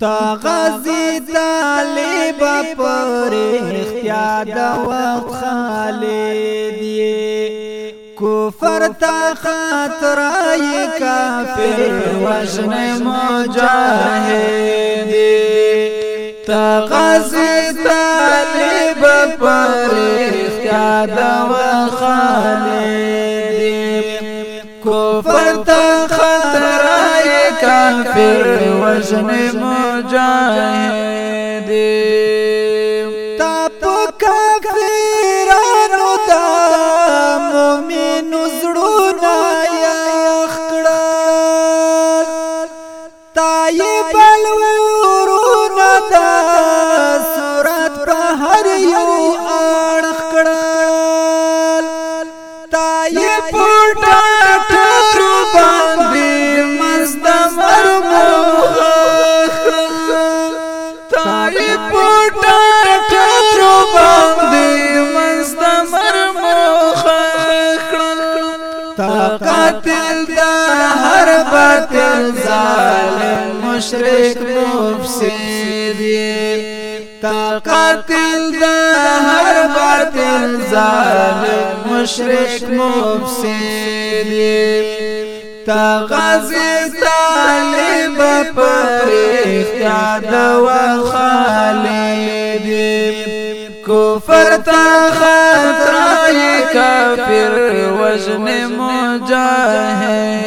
تا غزی طالب پر اختیار د وخت خالد کفر تا خطر ای کافر وجن مجاهد تا غزی طالب پر اختیار د وخت خالد کفر تا خطر کافر वज़न मुजाहिद باطل ظالم مشرک مفسد. تا قاتل دا هر باطل ظالم مشرک مفسد. تا غازی طالب پر اختیار و خالد کفر تا خطرای کافر وجن مجاهد.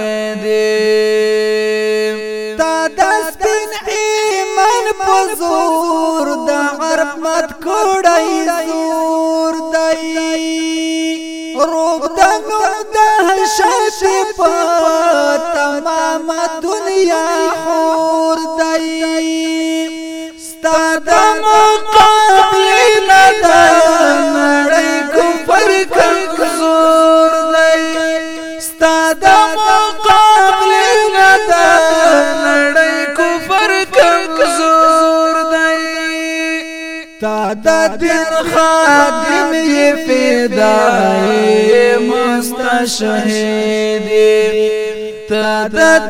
عرب مت کوڑای زور دای روب دا نور دا شش پا تمام دنیا خور تا دین خادم یې فدای مستشهد تا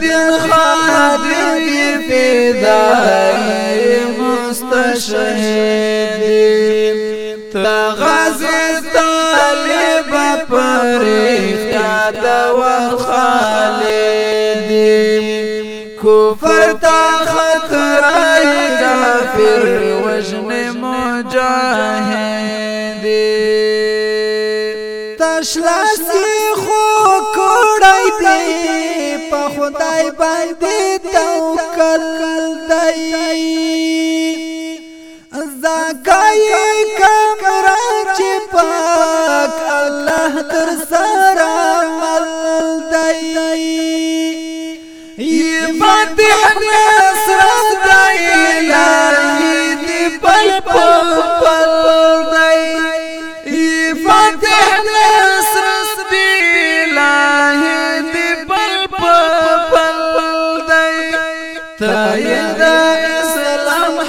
دین خادم یې فدای مستشهد تا غازی طالب پر اختیاد و خالد کفر تا خطر کافر وجن مجاهد تشلاسی خو کوڑای دی په خدای باندې توکل دی زکای کمرا چې پاک الله در سره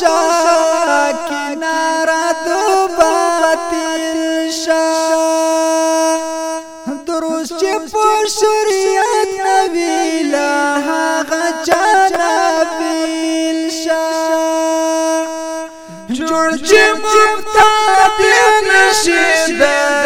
شا کنارا دو باطل شا دروس چه پو شریعت نبی لها غچا نبیل شا جوڑ چه مفتادی نشیده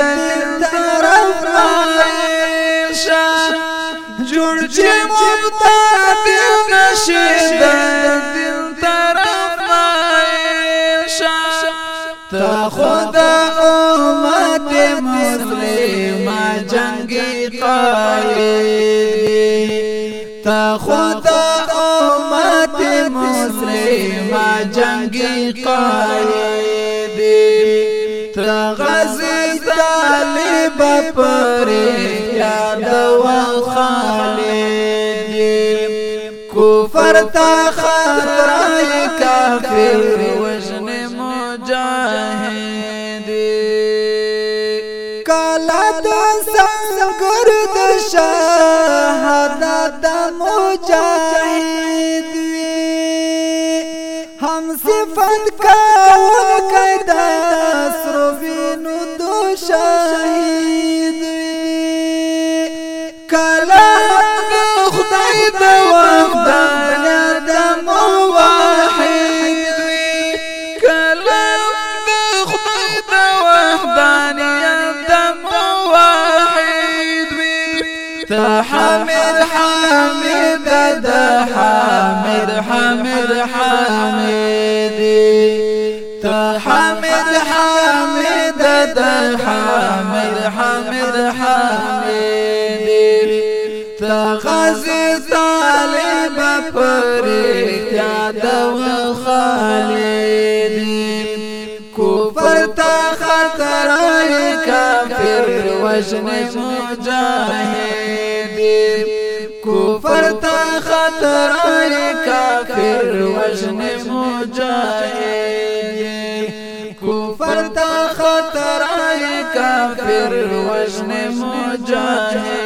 تا خدا امت مسلم جنگی قائد تا غزی طالب پر یاد و خالد کفر تا خطر کافر وجن مجاهد کالا د سنگر د شهادت مجاهد هم صفت کا قیدا سرو وینو دو شهید کلا خدای د وحدانیت موحد کلا خدای د وحدانیت موحد تحمد حمد د حامد حمد حمد تحمد حمد د حامد حمد حمد تغزي طالب پر احتیاط و خالد کفر تا خطر کافر وجن مجاهد کفر تا خطر کافر وجن مجاهد کفر تا خطر کافر وجن مجاهد